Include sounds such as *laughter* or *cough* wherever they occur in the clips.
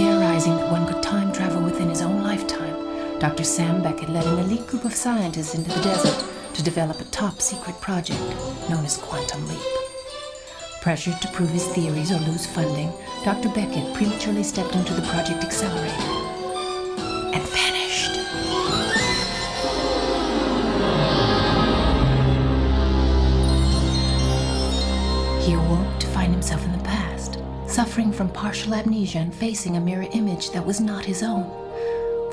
theorizing that one could time travel within his own lifetime, Dr. Sam Beckett led an elite group of scientists into the desert to develop a top secret project known as Quantum Leap. Pressured to prove his theories or lose funding, Dr. Beckett prematurely stepped into the Project Accelerator and vanished. Suffering from partial amnesia and facing a mirror image that was not his own.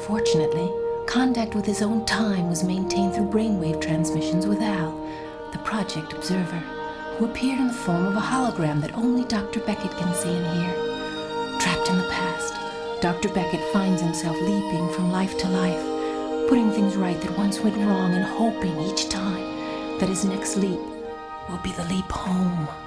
Fortunately, contact with his own time was maintained through brainwave transmissions with Al, the project observer, who appeared in the form of a hologram that only Dr. Beckett can see and hear. Trapped in the past, Dr. Beckett finds himself leaping from life to life, putting things right that once went wrong and hoping each time that his next leap will be the leap home.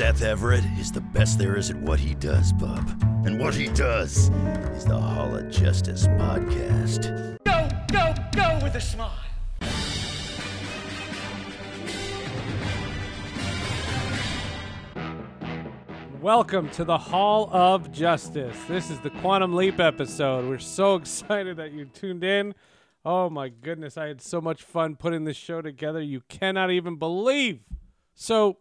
Seth Everett is the best there is at what he does, bub. And what he does is the Hall of Justice podcast. Go, go, go with a smile. Welcome to the Hall of Justice. This is the Quantum Leap episode. We're so *laughs* excited that you tuned in. Oh my goodness, I had so much fun putting this show together. You cannot even believe. So,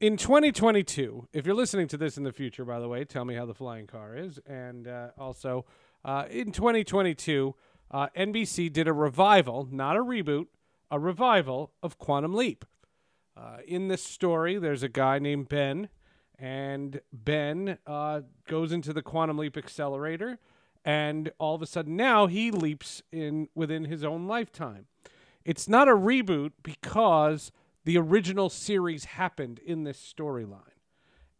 in 2022, if you're listening to this in the future, by the way, tell me how the flying car is. And uh, also, uh, in 2022, uh, NBC did a revival, not a reboot, a revival of Quantum Leap. Uh, in this story, there's a guy named Ben, and Ben uh, goes into the Quantum Leap accelerator, and all of a sudden now he leaps in within his own lifetime. It's not a reboot because the original series happened in this storyline.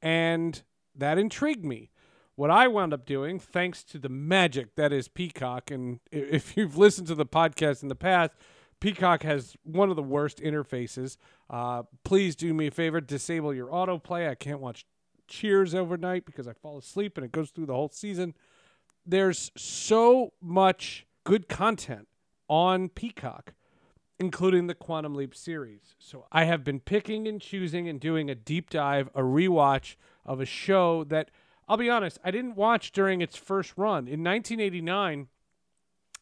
And that intrigued me. What I wound up doing, thanks to the magic that is Peacock, and if you've listened to the podcast in the past, Peacock has one of the worst interfaces. Uh, please do me a favor, disable your autoplay. I can't watch Cheers overnight because I fall asleep and it goes through the whole season. There's so much good content on Peacock including the Quantum Leap series. So I have been picking and choosing and doing a deep dive, a rewatch of a show that I'll be honest, I didn't watch during its first run. In 1989,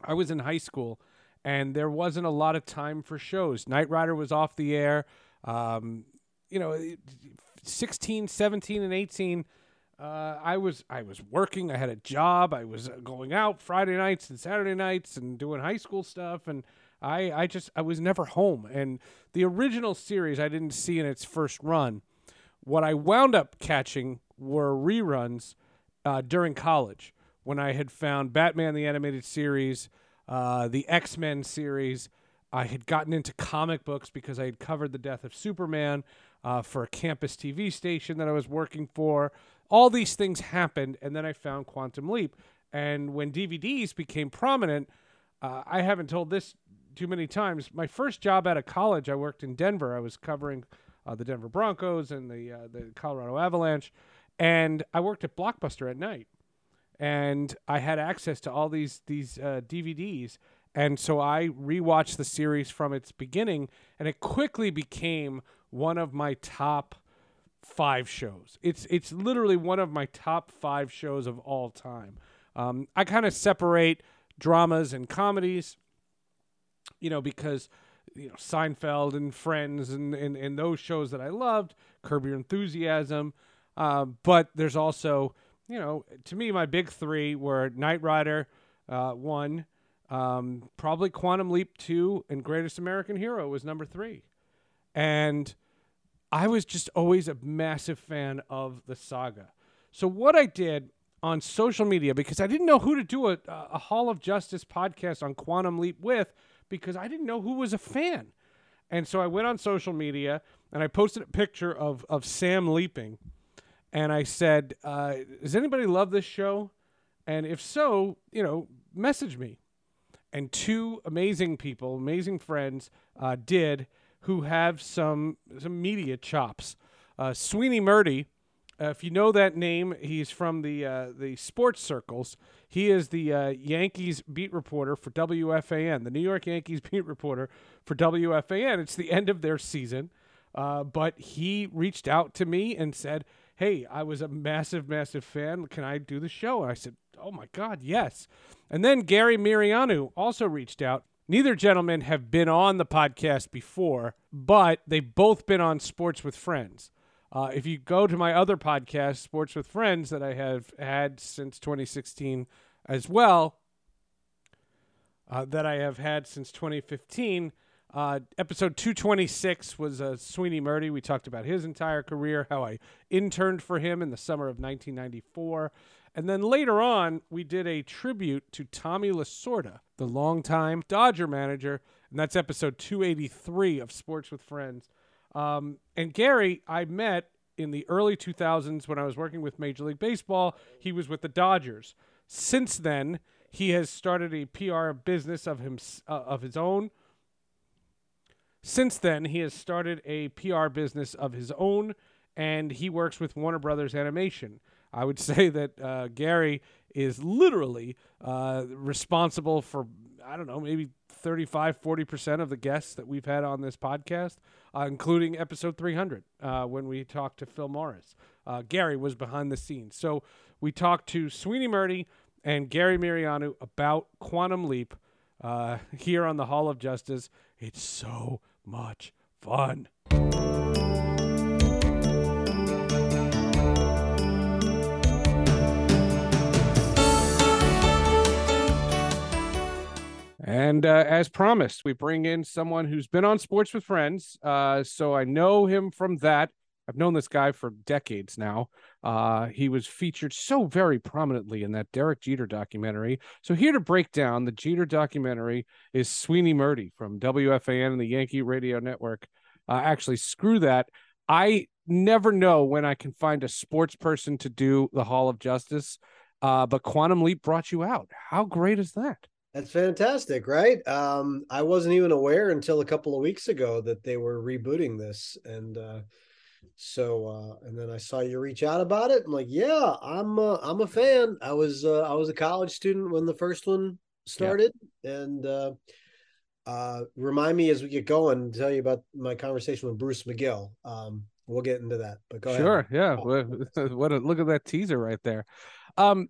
I was in high school and there wasn't a lot of time for shows. Knight Rider was off the air. Um, you know, 16, 17 and 18 uh, I was I was working. I had a job. I was going out Friday nights and Saturday nights and doing high school stuff. And I I just I was never home. And the original series I didn't see in its first run. What I wound up catching were reruns uh, during college when I had found Batman the animated series, uh, the X Men series. I had gotten into comic books because I had covered the death of Superman uh, for a campus TV station that I was working for. All these things happened, and then I found Quantum Leap. And when DVDs became prominent, uh, I haven't told this too many times. My first job out of college, I worked in Denver. I was covering uh, the Denver Broncos and the uh, the Colorado Avalanche, and I worked at Blockbuster at night and I had access to all these these uh, DVDs, and so I rewatched the series from its beginning, and it quickly became one of my top five shows. It's it's literally one of my top five shows of all time. Um, I kind of separate dramas and comedies, you know, because you know Seinfeld and Friends and and, and those shows that I loved, Curb Your Enthusiasm, uh, but there's also you know to me my big three were Knight Rider, uh, one, Um, probably Quantum Leap 2 and Greatest American Hero was number three. And I was just always a massive fan of the saga. So, what I did on social media, because I didn't know who to do a, a Hall of Justice podcast on Quantum Leap with, because I didn't know who was a fan. And so I went on social media and I posted a picture of, of Sam leaping. And I said, uh, Does anybody love this show? And if so, you know, message me. And two amazing people, amazing friends, uh, did who have some some media chops. Uh, Sweeny Murti, uh, if you know that name, he's from the uh, the sports circles. He is the uh, Yankees beat reporter for WFAN, the New York Yankees *laughs* beat reporter for WFAN. It's the end of their season, uh, but he reached out to me and said, "Hey, I was a massive, massive fan. Can I do the show?" And I said, "Oh my God, yes!" And then Gary Miereanu also reached out. Neither gentleman have been on the podcast before, but they've both been on Sports with Friends. Uh, if you go to my other podcast, Sports with Friends, that I have had since 2016 as well, uh, that I have had since 2015, uh, episode 226 was uh, Sweeny Murti. We talked about his entire career, how I interned for him in the summer of 1994. And then later on, we did a tribute to Tommy Lasorda, the longtime Dodger manager. And that's episode 283 of Sports with Friends. Um, and Gary, I met in the early 2000s when I was working with Major League Baseball. He was with the Dodgers. Since then, he has started a PR business of him uh, of his own. Since then, he has started a PR business of his own, and he works with Warner Brothers Animation. I would *laughs* say that uh, Gary is literally uh, responsible for, I don't know, maybe 35, 40% of the guests that we've had on this podcast, uh, including episode 300 uh, when we talked to Phil Morris. Uh, Gary was behind the scenes. So we talked to Sweeny Murti and Gary Miereanu about Quantum Leap uh, *laughs* here on the Hall of Justice. It's so much fun. And uh, as promised, we bring in someone who's been on Sports with Friends. Uh, so I know him from that. I've known this guy for decades now. Uh, he was featured so very prominently in that Derek Jeter documentary. So here to break down the Jeter documentary is Sweeny Murti from WFAN and the Yankee Radio Network. Uh, actually, screw that. I never know when I can find a sports person to do the Hall of Justice. Uh, but Quantum Leap brought you out. How great is that? That's fantastic, right? Um, I wasn't even aware until a couple of weeks ago that they were rebooting this, and uh, so uh, and then I saw you reach out about it. I'm like, yeah, I'm uh, I'm a fan. I was uh, I was a college student when the first one started, yeah. and uh, uh, remind me as we get going. Tell you about my conversation with Bruce McGill. Um, we'll get into that, but go ahead. sure, ahead. yeah. Oh. *laughs* what a look at that teaser right there. Um,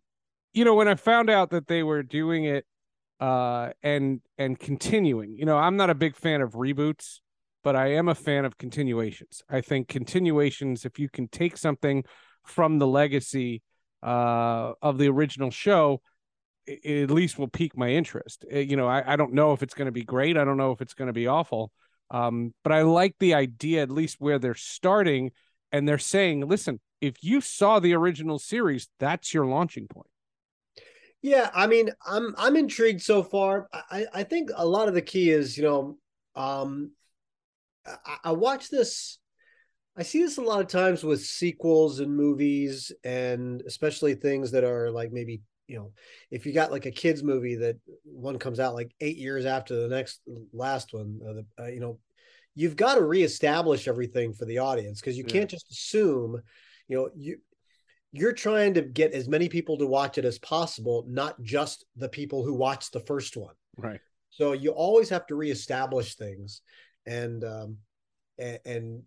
you know, when I found out that they were doing it uh, and and continuing. You know, I'm not a big fan of reboots, but I am a fan of continuations. I think continuations, if you can take something from the legacy uh, of the original show, it, at least will pique my interest. It, you know, I, I don't know if it's going to be great. I don't know if it's going to be awful. Um, but I like the idea, at least where they're starting, and they're saying, listen, if you saw the original series, that's your launching point. Yeah, I mean, I'm I'm intrigued so far. I I think a lot of the key is, you know, um, I, I watch this. I see this a lot of times with sequels and movies, and especially things that are like maybe you know, if you got like a kids movie that one comes out like eight years after the next last one, uh, the, uh, you know, you've got to reestablish everything for the audience because you yeah. can't just assume, you know, you you're trying to get as many people to watch it as possible, not just the people who watched the first one. Right. So you always have to reestablish things and um, and, and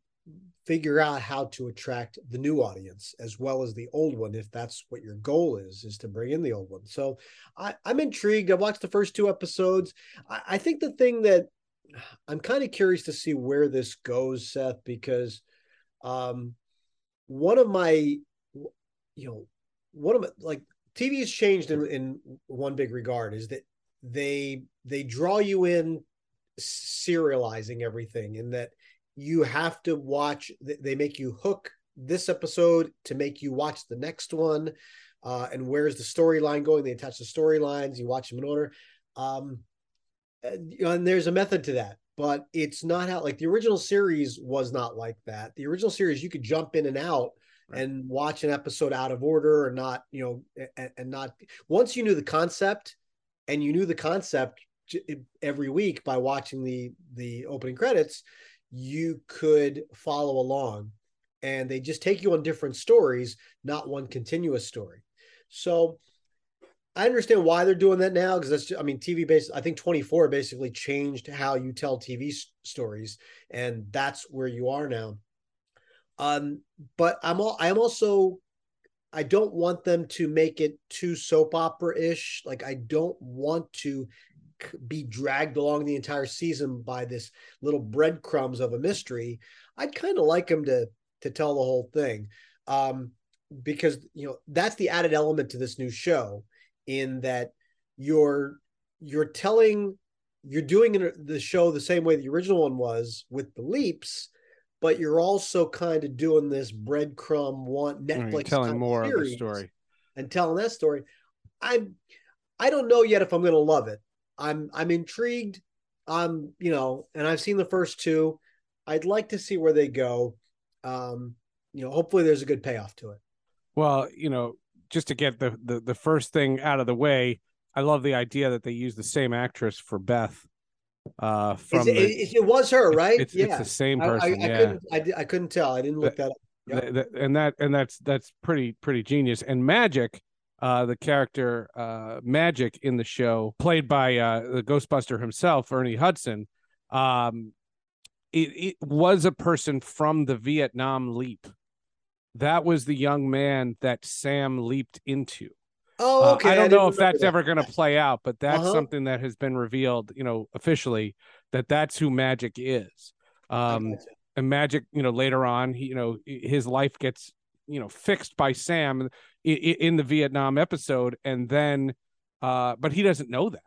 figure out how to attract the new audience as well as the old one if that's what your goal is is to bring in the old one so I, i'm intrigued i watched the first two episodes I, I think the thing that i'm kind of curious to see where this goes seth because um, one of my you know, of my like TV has changed in, in one big regard is that they they draw you in serializing everything in that you have to watch they make you hook this episode to make you watch the next one uh, and where's the storyline going? They attach the storylines you watch them in order. Um, and, and there's a method to that but it's not how like the original series was not like that. The original series you could jump in and out right. and watch an episode out of order or not you know and, and not once you knew the concept and you knew the concept every week by watching the the opening credits you could follow along. And they just take you on different stories not one continuous story. So i understand why they're doing that now because that's just, i mean tv based i think 24 basically changed how you tell tv s- stories and that's where you are now um but i'm all i'm also i don't want them to make it too soap opera ish like i don't want to be dragged along the entire season by this little breadcrumbs of a mystery. I'd kind of like them to to tell the whole thing, um, because you know that's the added element to this new show, in that you're you're telling you're doing the show the same way the original one was with the leaps, but you're also kind of doing this breadcrumb one Netflix telling more of the story and telling that story. I'm I don't know yet if I'm going to love it. I'm I'm intrigued. Um, you know, and I've seen the first two. I'd like to see where they go. Um, you know, hopefully there's a good payoff to it. Well, you know, just to get the the, the first thing out of the way, I love the idea that they use the same actress for Beth. Uh, from it, the, it, it, was her, right? It's, yeah, it's the same person. I, I, yeah, I couldn't, I, I, couldn't tell. I didn't look that up. Yep. and that and that's that's pretty pretty genius. And Magic, uh, the character uh, Magic in the show, played by uh, the Ghostbuster himself, Ernie Hudson, um, it, it was a person from the Vietnam leap. That was the young man that Sam leaped into. Oh, okay. Uh, I don't I know if that's that. ever going to play out, but that's Uh-huh. something that has been revealed, you know, officially that that's who Magic is. Um, gotcha. and Magic, you know, later on, he, you know, his life gets, you know, fixed by Sam in, in the Vietnam episode, and then, uh, but he doesn't know that.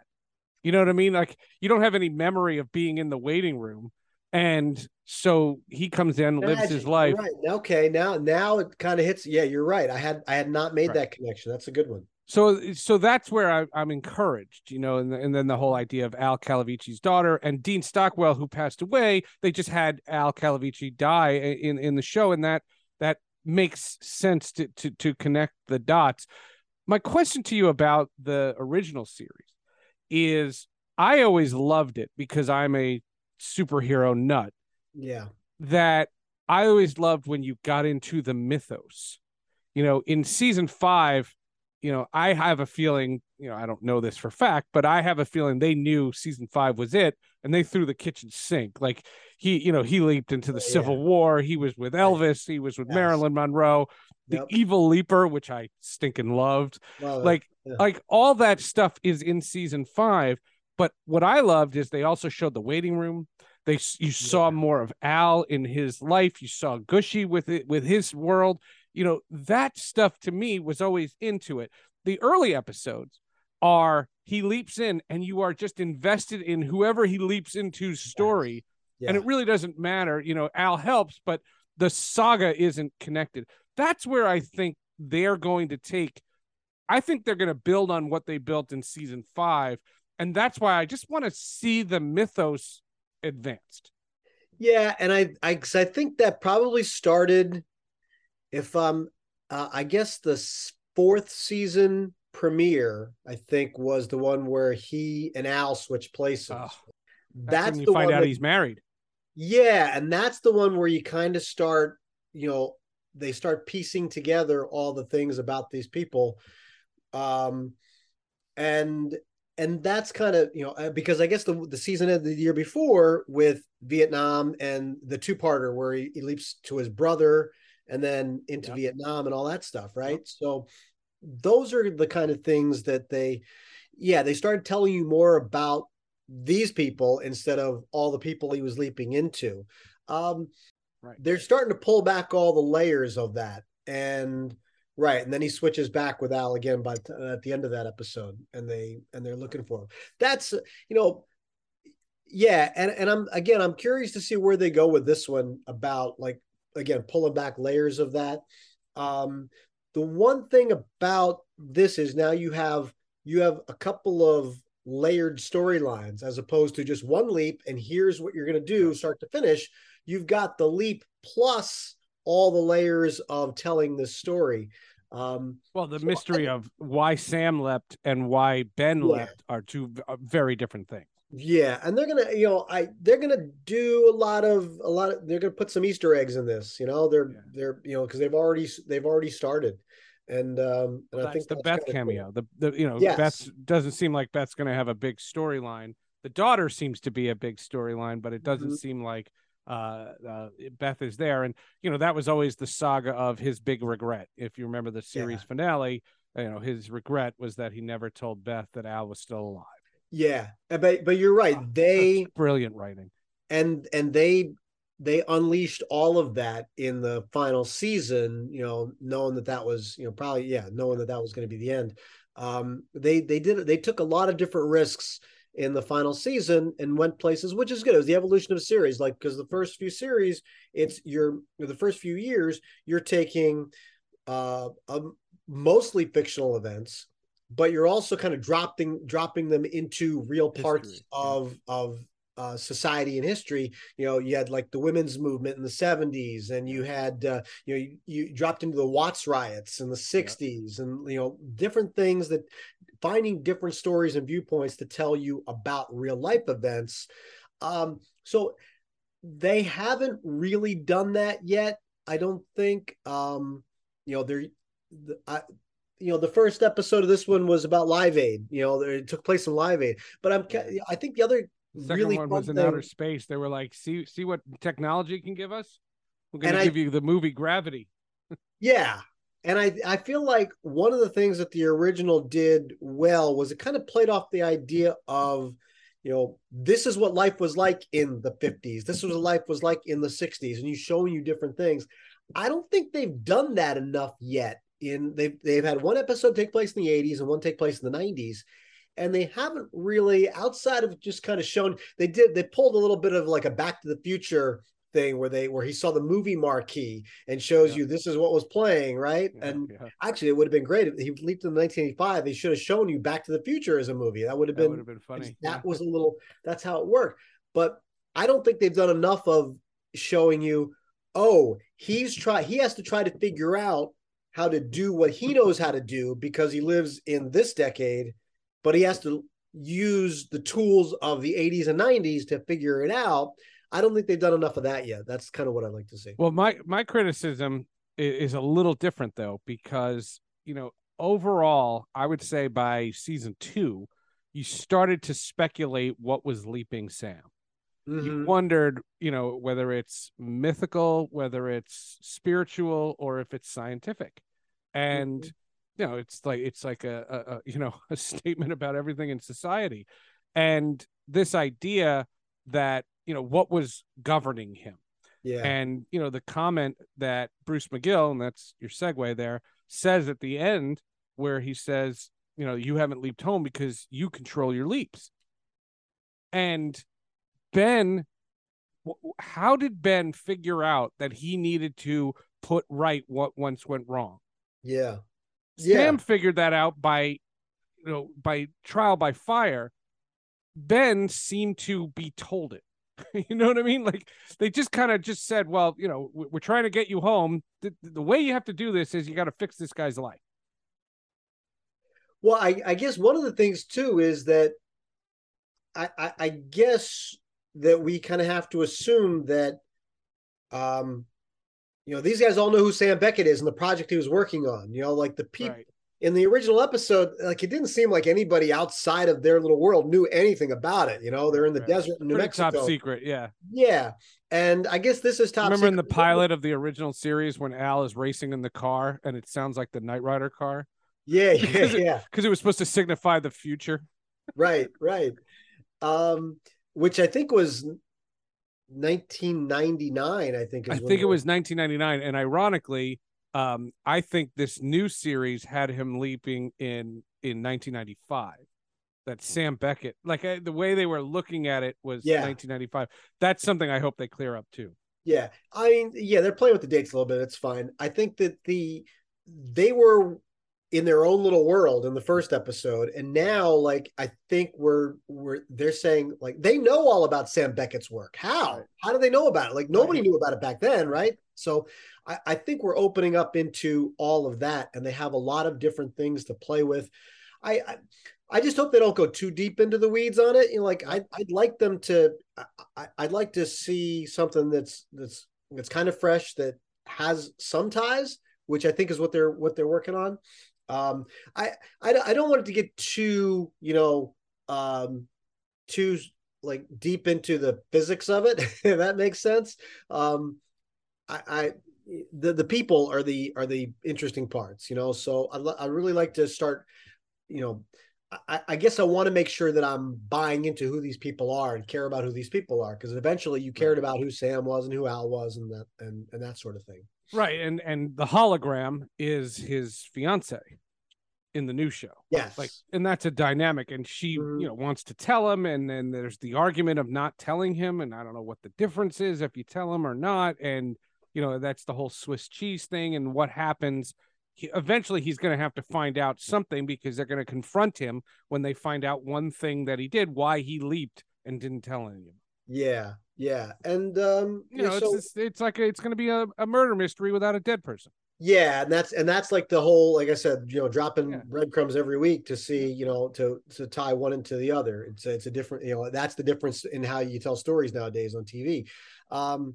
You know what I mean? Like you don't have any memory of being in the waiting room, and so he comes in, lives his life. Right. Okay. Now, now it kind of hits. Yeah, you're right. I had, I had not made Right. that connection. That's a good one. So, so that's where I, I'm encouraged, you know, and, and then the whole idea of Al Calavicci's daughter and Dean Stockwell, who passed away. They just had Al Calavicci die in in the show, and that that makes sense to to to connect the dots. My question to you about the original series is: I always loved it because I'm a superhero nut. Yeah. That I always loved when you got into the mythos. You know, in season five, you know, I have a feeling, you know, I don't know this for fact, but I have a feeling they knew season five was it and they threw the kitchen sink. Like he, you know, he leaped into the Oh, Civil yeah. War. He was with Elvis. He was with Yes. Marilyn Monroe. The Yep. evil leaper, which I stinking loved. Love. Like, Yeah. like all that stuff is in season five. But what I loved is they also showed the waiting room. They you saw more of Al in his life. You saw Gooshie with it with his world. You know that stuff to me was always into it. The early episodes are he leaps in and you are just invested in whoever he leaps into's story yeah. and it really doesn't matter you know al helps but the saga isn't connected that's where i think they're going to take i think they're going to build on what they built in season five and that's why i just want to see the mythos advanced Yeah, and I I I think that probably started if um uh, I guess the fourth season premiere I think was the one where he and Al switch places. Oh, that's that's, when you find out that- he's married Yeah, and that's the one where you kind of start, you know, they start piecing together all the things about these people. Um and and that's kind of, you know, uh, because I guess the the season of the year before with Vietnam and the two-parter where he, he leaps to his brother and then into Yep. Vietnam and all that stuff, right? So those are the kind of things that they yeah, they started telling you more about these people instead of all the people he was leaping into. Um, Right. They're starting to pull back all the layers of that, and Right, and then he switches back with Al again by t- at the end of that episode, and they and they're looking for him. That's you know, yeah, and and I'm again I'm curious to see where they go with this one about like again pulling back layers of that. Um, the one thing about this is now you have you have a couple of layered storylines as opposed to just one leap and here's what you're going to do start to finish. You've got the leap plus all the layers of telling this story. Um, Well, the So mystery I- of why Sam leapt and why Ben Yeah. leapt are two uh, very different things. Yeah, and they're gonna, you know, I they're gonna do a lot of a lot of they're gonna put some Easter eggs in this, you know, they're Yeah. they're you know because they've already they've already started, and um and I think the Beth kinda cool. cameo. The the you know Yes. Beth doesn't seem like Beth's going to have a big storyline. The daughter seems to be a big storyline, but it doesn't Mhm. seem like uh, uh Beth is there. And you know that was always the saga of his big regret. If you remember the series Yeah. finale, you know his regret was that he never told Beth that Al was still alive. Yeah, uh, but but you're right. They That's brilliant writing. and and they they unleashed all of that in the final season you know knowing that that was you know probably yeah knowing that that was going to be the end um they they did they took a lot of different risks in the final season and went places which is good it was the evolution of a series like because the first few series it's your the first few years you're taking uh um, mostly fictional events but you're also kind of dropping dropping them into real parts History, yeah. of of uh, society and history. You know, you had like the women's movement in the 70s, and you had uh, you know you, you dropped into the Watts riots in the 60s, and you know different things that finding different stories and viewpoints to tell you about real life events. Um, so they haven't really done that yet. I don't think. Um, you know, they're. The, I, you know, the first episode of this one was about Live Aid. You know, it took place in Live Aid. But I'm. I think the other The second really one was in thing- outer space. They were like, see see what technology can give us. We're going to I- give you the movie Gravity. *laughs* Yeah. And I I feel like one of the things that the original did well was it kind of played off the idea of, you know, this is what life was like in the 50s. This was what life was like in the 60s, and you showing you different things. I don't think they've done that enough yet. In they've they've had one episode take place in the 80s and one take place in the 90s. And they haven't really, outside of just kind of shown, they did they pulled a little bit of like a back to the future thing where they where he saw the movie marquee and shows Yeah. you this is what was playing, right? Yeah, and yeah. actually it would have been great if he leaped in 1985. They should have shown you Back to the Future as a movie. That would have That been would have been funny. that was a little that's how it worked. But I don't think they've done enough of showing you, oh, he's try he has to try to figure out how to do what he knows how to do because he lives in this decade, but he has to use the tools of the 80s and 90s to figure it out. I don't think they've done enough of that yet. That's kind of what I'd like to see. Well, my my criticism is a little different though because you know overall, I would say by season two, you started to speculate what was leaping Sam. You Mhm. wondered, you know, whether it's mythical, whether it's spiritual, or if it's scientific, and mm-hmm. you know, it's like it's like a, a, a you know *laughs* a statement about everything in society, and this idea that you know what was governing him. Yeah. And you know the comment that Bruce McGill, and that's your segue there, says at the end where he says, you know, you haven't leaped home because you control your leaps. And Ben, how did Ben figure out that he needed to put right what once went wrong? Yeah. Yeah. Sam figured that out by, you know, by trial by fire. Ben seemed to be told it. *laughs* you know what I mean? Like they just kind of just said, "Well, you know, we- we're trying to get you home. The, the way you have to do this is you got to fix this guy's life." Well, I, I guess one of the things too is that I, I, I guess that we kind of have to assume that, um, you know, these guys all know who Sam Beckett is and the project he was working on. You know, like the people Right. in the original episode, like it didn't seem like anybody outside of their little world knew anything about it. You know, they're in the Right. desert in New Pretty Mexico. top secret, yeah. Yeah, and I guess this is top. Remember in the pilot of the original series when Al is racing in the car and it sounds like the Knight Rider car Yeah, *laughs* yeah, Because it- yeah. because it was supposed to signify the future. right right um which i think was 1999 i think I think it was 1999, and ironically, Um, I think this new series had him leaping in in 1995. That Sam Beckett, like I, the way they were looking at it was Yeah. 1995. That's something I hope they clear up too. Yeah, I mean, yeah, they're playing with the dates a little bit. It's fine. I think that the they were in their own little world in the first episode, and now, like, I think we're we're they're saying like they know all about Sam Beckett's work. How? How do they know about it? Like nobody Right. knew about it back then, right? So I, I think we're opening up into all of that, and they have a lot of different things to play with. I, I I just hope they don't go too deep into the weeds on it. You know, like I, I'd like them to. I, I- I'd like to see something that's that's that's kind of fresh that has some ties, which I think is what they're what they're working on. Um, I I, I don't want it to get too you know um, too like deep into the physics of it. *laughs* If that makes sense. Um, I, I the the people are the are the interesting parts, you know. So I I really like to start, you know. I, I guess I want to make sure that I'm buying into who these people are and care about who these people are because eventually you cared about who Sam was and who Al was and that and and that sort of thing. Right, and and the hologram is his fiance in the new show. Yes, Like, and that's a dynamic, and she, you mm-hmm. know, wants to tell him, and then there's the argument of not telling him, and I don't know what the difference is if you tell him or not, and you know that's the whole Swiss cheese thing, and what happens. He, eventually, he's going to have to find out something because they're going to confront him when they find out one thing that he did, why he leaped and didn't tell anyone. Yeah, yeah, and um, You know, so, it's it's, it's like a, it's going to be a, a murder mystery without a dead person. Yeah, and that's and that's like the whole, like I said, you know, dropping Yeah. breadcrumbs every week to see, you know, to to tie one into the other. It's a, it's a different, you know, that's the difference in how you tell stories nowadays on TV. Um,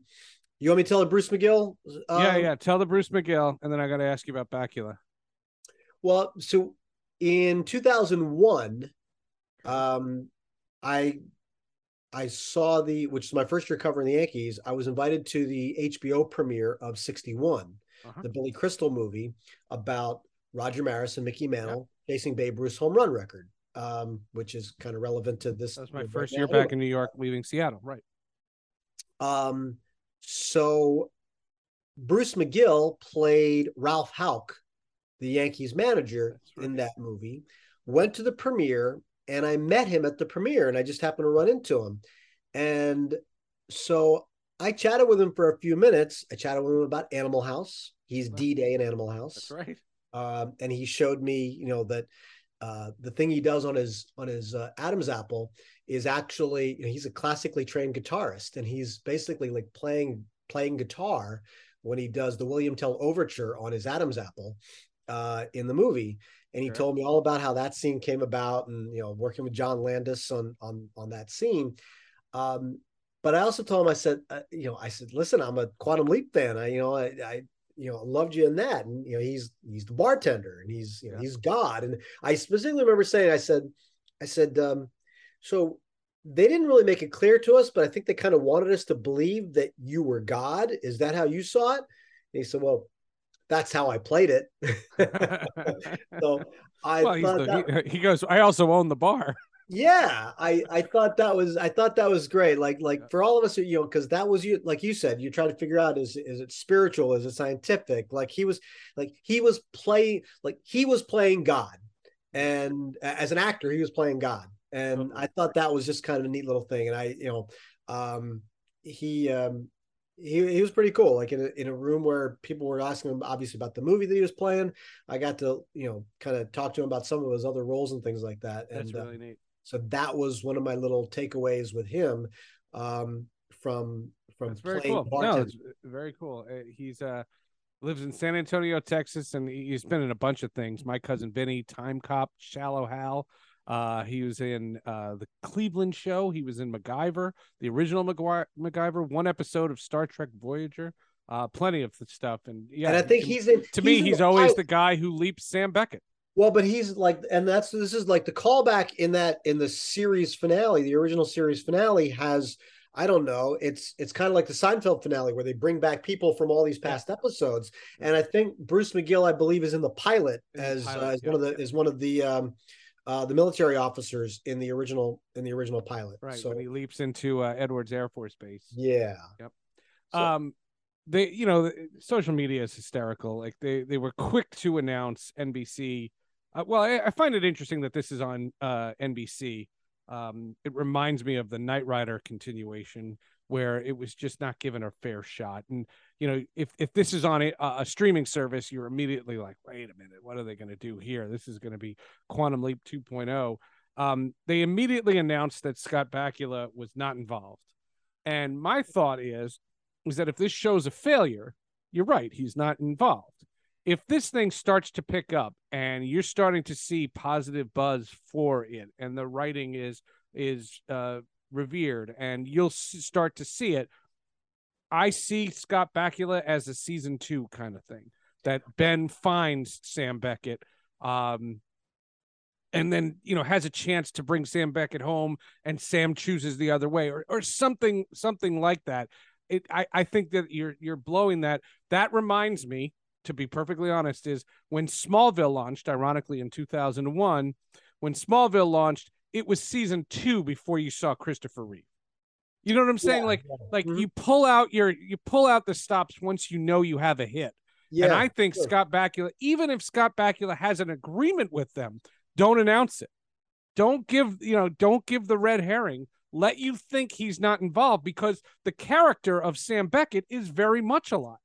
you want me to tell a Bruce McGill? yeah, Um, yeah. Tell the Bruce McGill, and then I got to ask you about Bakula. Well, so in 2001, um, I I saw the which is my first year covering the Yankees. I was invited to the HBO premiere of 61, Uh-huh. the Billy Crystal movie about Roger Maris and Mickey Mantle chasing Babe Ruth's home run record, um, which is kind of relevant to this. That was my first year back in New York, leaving Seattle. Right. Um, so Bruce McGill played Ralph Houk, the Yankees manager That's in that movie. Went to the premiere and I met him at the premiere and I just happened to run into him. And so I chatted with him for a few minutes. I chatted with him about Animal House. He's Wow. D Day in Animal House That's right. um, and he showed me, you know, that uh, the thing he does on his on his uh, Adam's apple is actually you know, he's a classically trained guitarist, and he's basically like playing playing guitar when he does the William Tell overture on his Adam's apple uh, in the movie. And he Sure. told me all about how that scene came about, and you know, working with John Landis on on on that scene. Um, but I also told him, I said, uh, you know, I said, listen, I'm a Quantum Leap fan. I, you know, I, I you know, loved you in that. And you know, he's he's the bartender and he's you know, Yeah. he's God. And I specifically remember saying, I said, I said, um, so they didn't really make it clear to us, but I think they kind of wanted us to believe that you were God. Is that how you saw it? And he said, Well, that's how I played it. *laughs* so I well, thought the, that, he, he goes. I also own the bar. yeah, I I thought that was I thought that was great. Like like for all of us, you know, because that was you like you said, you try to figure out is is it spiritual, is it scientific? Like he was like he was playing like he was playing God, and as an actor, he was playing God, and. I thought that was just kind of a neat little thing. And I you know, um, he um he, he was pretty cool. Like in a, in a room where people were asking him obviously about the movie that he was playing. I got to you know kind of talk to him about some of his other roles and things like that. That's and uh, really neat. so that was one of my little takeaways with him um, from from That's very playing cool. No, bartender. it's very cool. Uh, He's uh lives in San Antonio, Texas, and he- he's been in a bunch of things. My cousin Benny, Time Cop, Shallow Hal. Uh, he was in uh the Cleveland Show. He was in MacGyver, the original McGuire, MacGyver. One episode of Star Trek Voyager. Uh, plenty of the stuff. And yeah, and I think to, he's in. to me, he's the always pilot- the guy who leaps Sam Beckett. well, but he's like, and that's this is like the callback in that in the series finale. The original series finale has. I don't know. It's it's kind of like the Seinfeld finale where they bring back people from all these past episodes, and I think Bruce McGill, I believe, is in the pilot In the as pilot, uh, as yeah. one of the as one of the um, uh, the military officers in the original in the original pilot. Right So when he leaps into uh, Edwards Air Force Base. yeah. Yep. So- um, they you know social media is hysterical like they they were quick to announce nbc uh, well I, I, find it interesting that this is on uh nbc um it reminds me of the knight rider continuation where it was just not given a fair shot. And you know if if this is on a, a streaming service you're immediately like wait a minute what are they going to do here? This is going to be quantum leap 2.0 um they immediately announced that scott bakula was not involved. And my thought is is that if this show's a failure, you're right, he's not involved. If this thing starts to pick up and you're starting to see positive buzz for it, and the writing is is uh, revered, and you'll start to see it, I see Scott Bakula as a season two kind of thing. That Ben finds Sam Beckett, um, and then you know has a chance to bring Sam Beckett home, and Sam chooses the other way, or or something something like that it I, I think that you're you're blowing that. That reminds me, to be perfectly honest, is when Smallville launched, ironically in 2001, when Smallville launched, it was season two before you saw Christopher Reeve. You know what I'm saying? Yeah, like yeah. like mm-hmm. you pull out your you pull out the stops once you know you have a hit. Yeah, and I think sure. Scott Bakula, even if Scott Bakula has an agreement with them, don't announce it. Don't give you know, don't give the red herring let you think he's not involved because the character of Sam Beckett is very much alive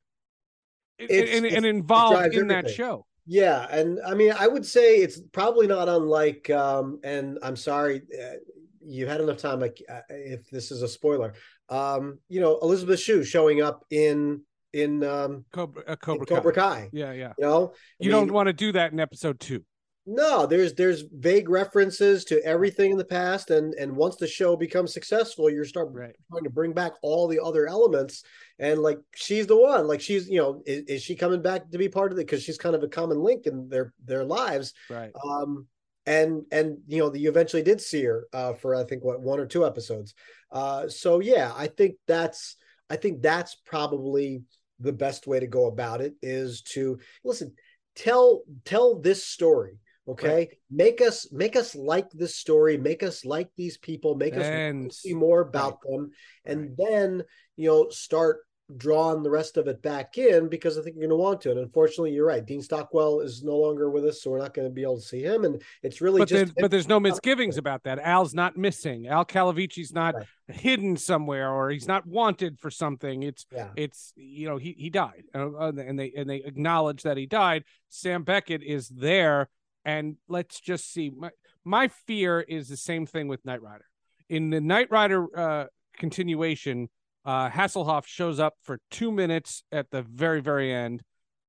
it's, and, it's, and, involved in that show. Yeah, and I mean, I would say it's probably not unlike. Um, and I'm sorry, uh, you've had enough time. Like, uh, if this is a spoiler, um, you know, Elizabeth Shue showing up in in um Cobra, uh, Cobra, in Cobra Kai. Kai. Yeah, yeah. You know, you mean, don't want to do that in episode two. No, there's there's vague references to everything in the past, and and once the show becomes successful, you start right. trying to bring back all the other elements. And like she's the one, like she's you know, is, is she coming back to be part of it because she's kind of a common link in their their lives, right? Um, and and you know, you eventually did see her uh, for I think what one or two episodes. Uh, so yeah, I think that's I think that's probably the best way to go about it is to listen tell tell this story okay right. make us make us like this story make us like these people make and, us see more about right. them and right. then you know start drawing the rest of it back in because I think you're going to want to. And unfortunately, you're right. Dean Stockwell is no longer with us, so we're not going to be able to see him. And it's really but just. There, but there's no misgivings about that. Al's not missing. Al Calavicci's not hidden somewhere, or he's not wanted for something. It's yeah. it's you know he he died, uh, uh, and they and they acknowledge that he died. Sam Beckett is there and let's just see. My my fear is the same thing with Knight Rider. In the Knight Rider uh, continuation, uh, Hasselhoff shows up for two minutes at the very very end,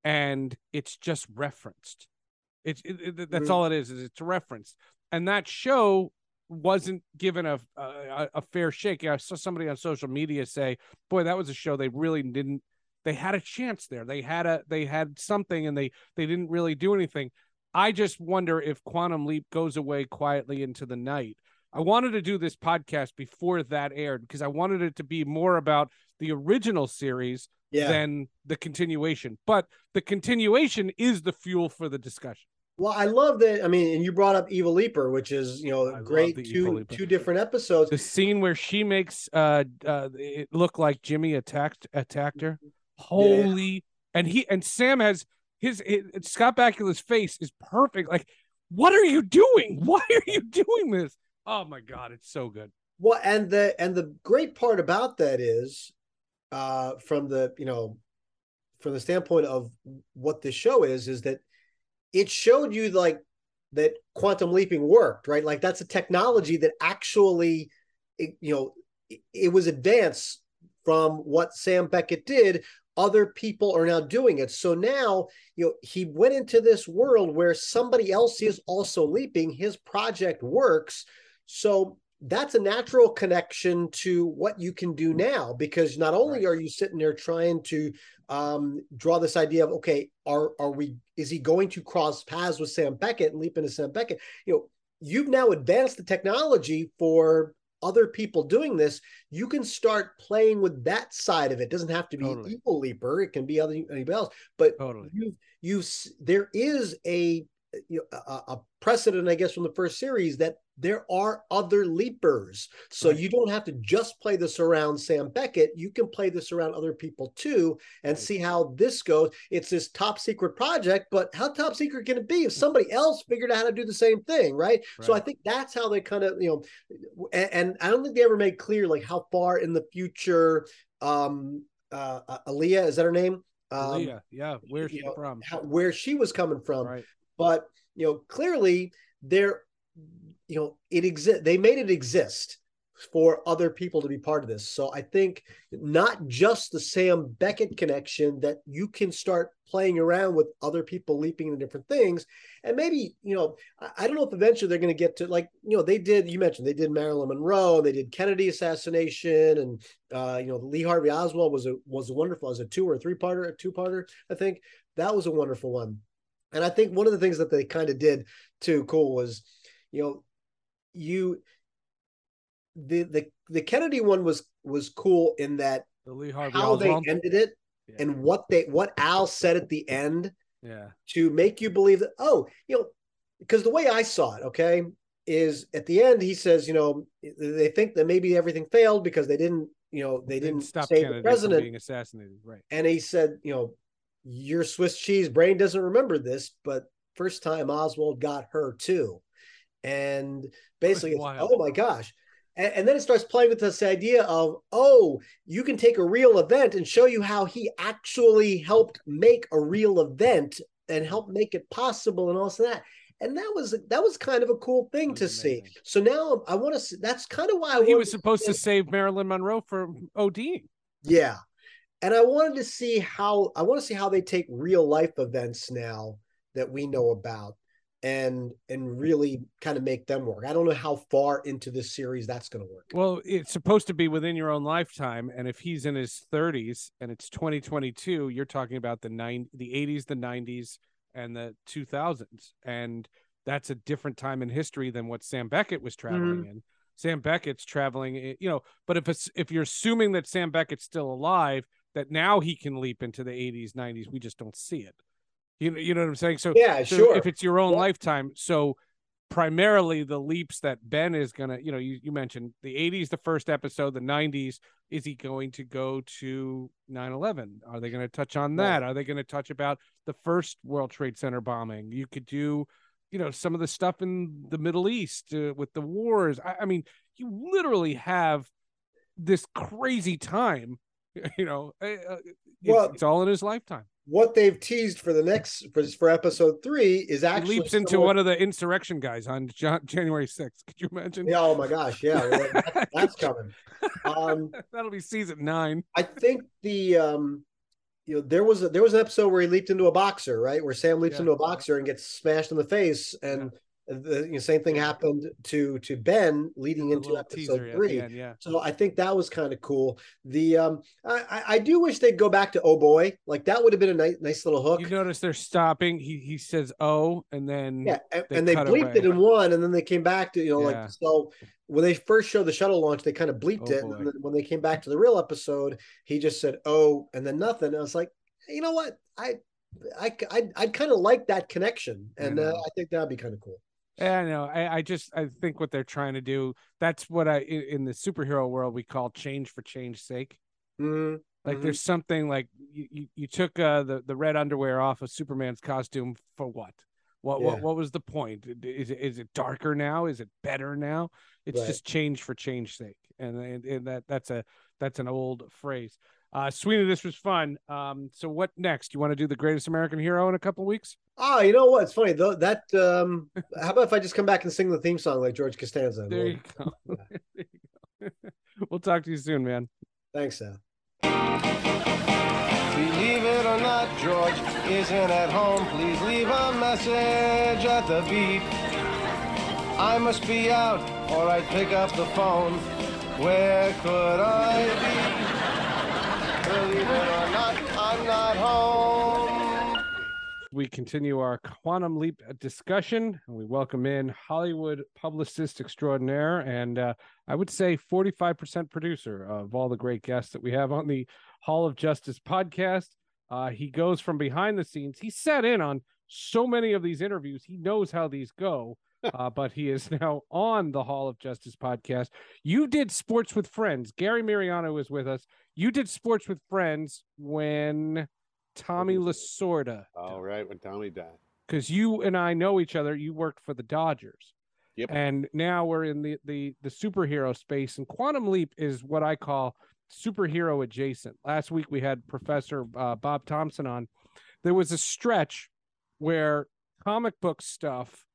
and it's just referenced. It's it, it, that's mm-hmm. all it is. Is it's referenced, and that show wasn't given a, a, a fair shake. I saw somebody on social media say, "Boy, that was a show they really didn't. They had a chance there. They had a they had something, and they they didn't really do anything." I just wonder if Quantum Leap goes away quietly into the night. I wanted to do this podcast before that aired because I wanted it to be more about the original series yeah. than the continuation. But the continuation is the fuel for the discussion. Well, I love that. I mean, and you brought up Evil Leaper, which is you know I great two two different episodes. The scene where she makes uh, uh it look like Jimmy attacked attacked her. Holy! Yeah. And he and Sam has his, his Scott Bakula's face is perfect. Like, what are you doing? *laughs* Why are you doing this? Oh my god, it's so good. Well, and the and the great part about that is, uh, from the you know, from the standpoint of what this show is, is that it showed you like that quantum leaping worked, right? Like that's a technology that actually, it, you know, it, it was advanced from what Sam Beckett did other people are now doing it. So now, you know, he went into this world where somebody else is also leaping. His project works. So that's a natural connection to what you can do now because not only are you sitting there trying to um, draw this idea of okay are are we is he going to cross paths with Sam Beckett and leap into Sam Beckett you know you've now advanced the technology for other people doing this, you can start playing with that side of it. it doesn't have to be totally. Evil Leaper; it can be other anybody else. But totally. you, you, there is a you know, a, a precedent, I guess, from the first series that there are other leapers. So Right. you don't have to just play this around Sam Beckett. You can play this around other people too and see how this goes. It's this top secret project, but how top secret can it be if somebody else figured out how to do the same thing, right? So I think that's how they kind of, you know, and, and I don't think they ever made clear like how far in the future um uh uh, Alia, is that her name? Um Alia, yeah, where's you she know, from? how, where she was coming from Right. but you know clearly there you know it exist they made it exist for other people to be part of this. So i think not just the sam beckett connection that you can start playing around with other people leaping into different things. And maybe you know i, don't know if eventually they're going to get to like you know they did you mentioned they did marilyn monroe and they did kennedy assassination and uh you know lee harvey oswald was a was a wonderful as a two or a three parter a two parter i think. That was a wonderful one. And I think one of the things that they kind of did too cool was, you know, you the the the Kennedy one was was cool in that The Lee Harvey how they Oswald. ended it Yeah. and what they what Al said at the end yeah, to make you believe that oh you know because the way I saw it okay is at the end he says you know they think that maybe everything failed because they didn't you know they didn't, stop save Kennedy the president being assassinated. Right. and he said, you know, your Swiss cheese brain doesn't remember this, but first time Oswald got her too. And basically, it's, oh my gosh. And, and then it starts playing with this idea of, oh, you can take a real event and show you how he actually helped make a real event and help make it possible and all of that. And that was that was kind of a cool thing to was see. So now I want to. see That's kind of why I he was supposed to see- save Marilyn Monroe from ODing. yeah. And I wanted to see how I want to see how they take real life events now that we know about and and really kind of make them work. I don't know how far into this series that's going to work. Well, it's supposed to be within your own lifetime, and if he's in his 30s and it's 2022, you're talking about the nine, the 80s, the 90s, and the 2000s, and that's a different time in history than what Sam Beckett was traveling mm-hmm. in. Sam Beckett's traveling, eh, you know, but if it's if you're assuming that Sam Beckett's still alive, that now he can leap into the 80s, 90s, we just don't see it. You know, you know what I'm saying? So Yeah, so sure. If it's your own lifetime, so primarily the leaps that Ben is gonna, you know, you, you mentioned the 80s, the first episode, the 90s. Is he going to go to 9/11? Are they going to touch on that? Are they going to touch about the first World Trade Center bombing? You could do, you know, some of the stuff in the Middle East uh, with the wars. I, I mean, you literally have this crazy time. *laughs* You know, uh, uh, it's, Well- it's all in his lifetime. What they've teased for the next for, for episode 3 is He actually leaps into similar- one of the insurrection guys on Jan- January 6th. Could you imagine? Yeah, oh my gosh, yeah, that- *laughs* that's coming. Um *laughs* That'll be season nine. I think the um you know there was a, there was an episode where he leaped into a boxer, right? Where Sam leaps Yeah. into a boxer and gets smashed in the face, and the you know, same thing happened to to Ben leading into episode teaser at the three. end, yeah. So I think that was kind of cool. The um I I- I do wish they'd go back to Oh Boy, like that would have been a nice nice little hook. You notice they're stopping. He he says oh, and then Yeah, and they and they bleeped it in one, and then they came back to you know Yeah. like so when they first showed the shuttle launch, they kind of bleeped Oh, it, and boy. when they came back to the real episode, he just said oh, and then nothing. I was like, "Hey, you know what, I. I I I'd kind of like that connection, I and uh. I think that'd be kind of cool. Yeah, I know. I, I just I think what they're trying to do. That's what I in, the superhero world we call change for change sake. Mhm. Like Mhm. there's something like you, you, you took uh, the the red underwear off of Superman's costume for what? What Yeah. what what was the point? Is it is it darker now? Is it better now? It's Right. just change for change sake, and, and and that that's a that's an old phrase. Uh, Sweeny, this was fun. Um, so what next? You want to do the greatest American hero in a couple of weeks? Oh, you know what? It's funny though. That um, how about if I just come back and sing the theme song like George Costanza? There you go. *laughs* *laughs* there you go. *laughs* we'll talk to you soon, man. Thanks, Sal. Believe it or not, George isn't at home. Please leave a message at the beep. I must be out, or I'd pick up the phone. Where could I be? We continue our quantum leap discussion and we welcome in hollywood publicist extraordinaire and uh, i would say 45% producer of all the great guests that we have on the hall of justice podcast uh, he goes from behind the scenes he sat in on so many of these interviews he knows how these go *laughs* uh, but he is now on the Hall of Justice podcast. You did Sports with Friends. Gary Miereanu was with us. You did Sports with Friends when Tommy Lasorda. All right, when Tommy died. Because you and I know each other. You worked for the Dodgers. Yep. And now we're in the the the superhero space, and Quantum Leap is what I call superhero adjacent. Last week we had Professor uh, Bob Thompson on. There was a stretch where comic book stuff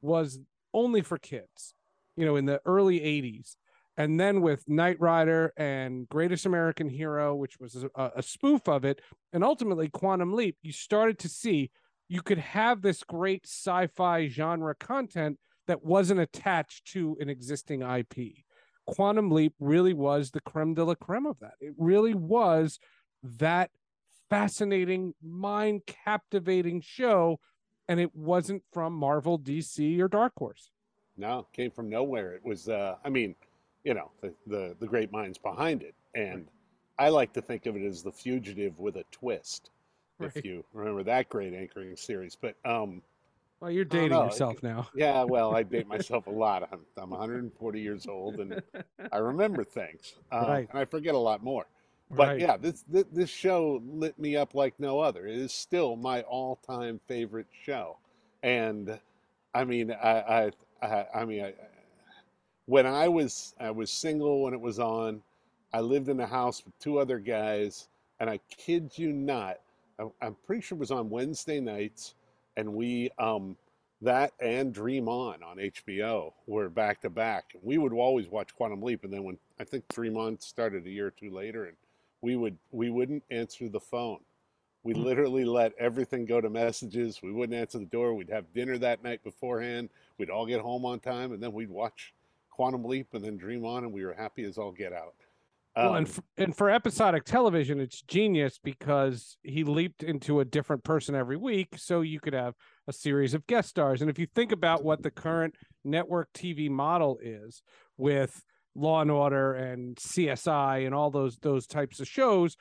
was only for kids, you know, in the early 80s. And then with Knight Rider and Greatest American Hero, which was a, a spoof of it, and ultimately Quantum Leap, you started to see you could have this great sci fi genre content that wasn't attached to an existing IP. Quantum Leap really was the creme de la creme of that. It really was that fascinating, mind captivating show. And it wasn't from Marvel, DC, or Dark Horse. No, came from nowhere. It was, uh, I mean, you know, the, the, the great minds behind it. And I like to think of it as The Fugitive with a twist, Right. if you remember that great anchoring series. But, um, Well, you're dating yourself now. *laughs* yeah, well, I date *laughs* myself a lot. I'm, I'm 140 years old and I remember things. Um, Right. And I forget a lot more. But Right. yeah, this, this this show lit me up like no other. It is still my all-time favorite show, and I mean, I I I, I mean, I, when I was I was single when it was on, I lived in a house with two other guys, and I kid you not, I, I'm pretty sure it was on Wednesday nights, and we um that and Dream On on HBO were back to back. We would always watch Quantum Leap, and then when I think Dream On started a year or two later, and we would we wouldn't answer the phone. We literally let everything go to messages. We wouldn't answer the door. We'd have dinner that night beforehand. We'd all get home on time, and then we'd watch Quantum Leap and then Dream On, and we were happy as all get out. well, and Um, for, and for episodic television, it's genius because he leaped into a different person every week, so you could have a series of guest stars. And if you think about what the current network TV model is with Law and Order and CSI and all those those types of shows,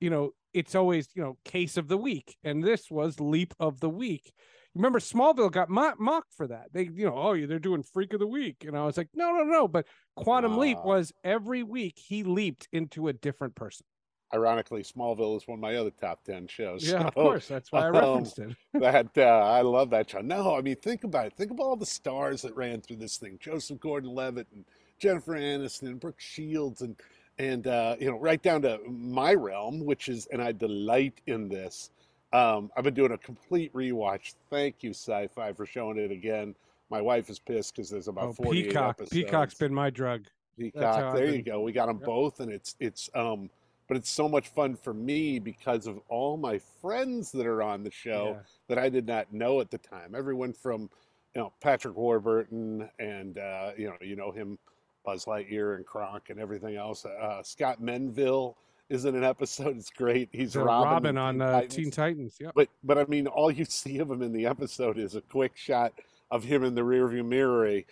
you know, it's always you know case of the week, and this was leap of the week. Remember, Smallville got mo- mocked for that. They, you know, oh, they're doing freak of the week, and I was like, no, no, no. But Quantum Leap Ah. was every week he leaped into a different person. ironically, Smallville is one of my other top ten shows. Yeah, of course. That's why I um, referenced it. *laughs* that uh, I love that show. No, I mean think about it. Think about all the stars that ran through this thing: Joseph Gordon-Levitt and Jennifer Aniston and Brooke Shields and and uh, you know right down to my realm, which is and I delight in this. Um, I've been doing a complete rewatch. Thank you, Sci-Fi, for showing it again. My wife is pissed because there's about Oh, 48 Peacock. episodes. Peacock's been my drug. Peacock. There been- you go. We got them Yep. both, and it's it's um, but it's so much fun for me because of all my friends that are on the show Yeah. that I did not know at the time. Everyone from, you know, Patrick Warburton and uh, you know, you know him, Buzz Lightyear and Kronk and everything else. Uh, Scott Menville is in an episode. It's great. He's Robin, Robin, on Teen uh, Titans. Teen Titans. Yep. But but I mean, all you *laughs* see of him in the episode is a quick shot of him in the rearview mirror, a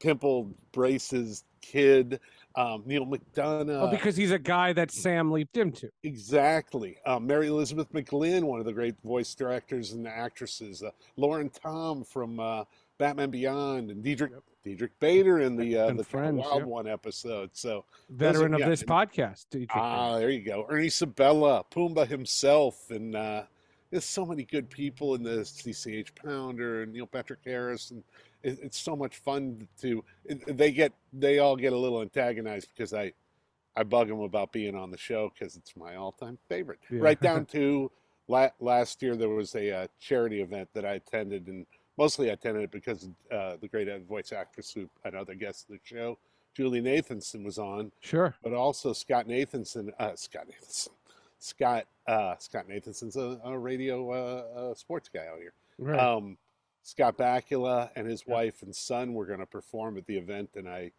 pimpled braces kid, um, Neal McDonough. oh, because he's a guy that Sam leaped into. Exactly. Um, Mary Elizabeth McGlynn, one of the great voice directors and actresses. Uh, Lauren Tom from uh, Batman Beyond, and Diedrich Diedrich Bader in the uh, the Friends, Wild yep. One episode. So Veteran are- of yeah, this and- podcast. Diedrich Ah, there you go. Ernie Sabella, Pumbaa himself, and uh, there's so many good people in the CCH Pounder and Neil Patrick Harris, and it, it's so much fun to. it- They get they all get a little antagonized because I I bug them about being on the show because it's my all-time favorite. Yeah. Right down *laughs* to la- last year there was a uh, charity event that I attended, and mostly I attended it because uh, the great voice actress who another guest of the show, Julie Nathanson, was on Sure. but also Scott Nathanson. Uh, Scott Nathanson. Scott uh, Scott Nathanson's a, a radio uh, uh, sports guy out here. Right. Um, Scott Bakula and his Yeah. wife and son were going to perform at the event, and I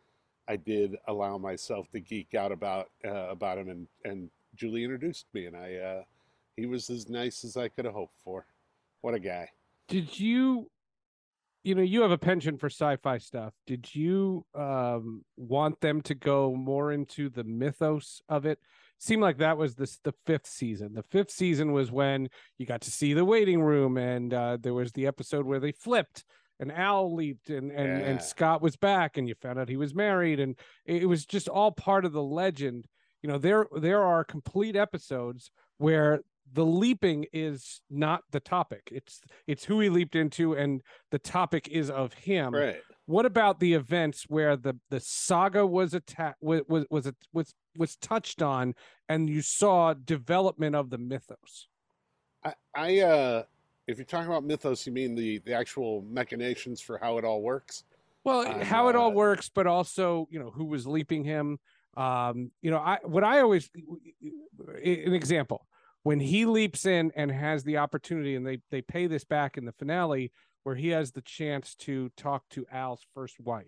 I did allow myself to geek out about uh, about him, and and Julie introduced me, and I uh, he was as nice as I could have hoped for. What a guy! Did you, you know, you have a penchant for sci-fi stuff. Did you um, want them to go more into the mythos of it? Seemed like that was this the fifth season. The fifth season was when you got to see the waiting room, and uh, there was the episode where they flipped and Al leaped and and, Yeah. and Scott was back and you found out he was married and it, it was just all part of the legend. You know, there there are complete episodes where the leaping is not the topic. It's it's who he leaped into and the topic is of him. Right. What about the events where the the saga was attacked was was was was was touched on and you saw development of the mythos? I, I uh, if you're talking about mythos, you mean the the actual machinations for how it all works? Well, on, how it all uh, works, but also, you know, who was leaping him. Um, you know, I what I always an example when he leaps in and has the opportunity, and they they pay this back in the finale where he has the chance to talk to Al's first wife.